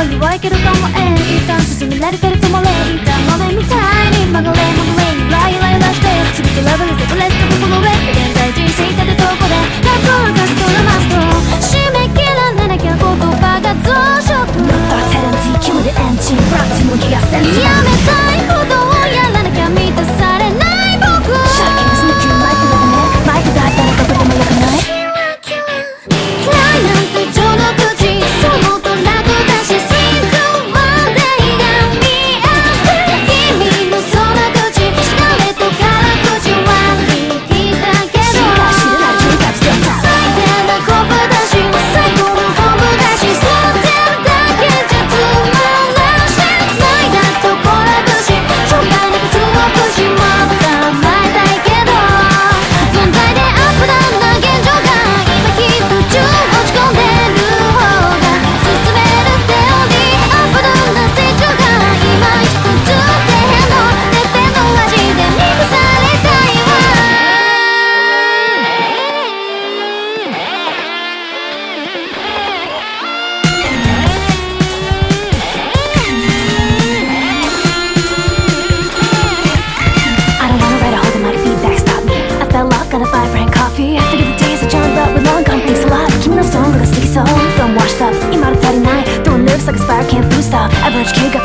はいけれども永遠一旦進められてるともれた旦豆みたいに曲がれ曲がれライライラして次とラブルでブレスト心へ Kick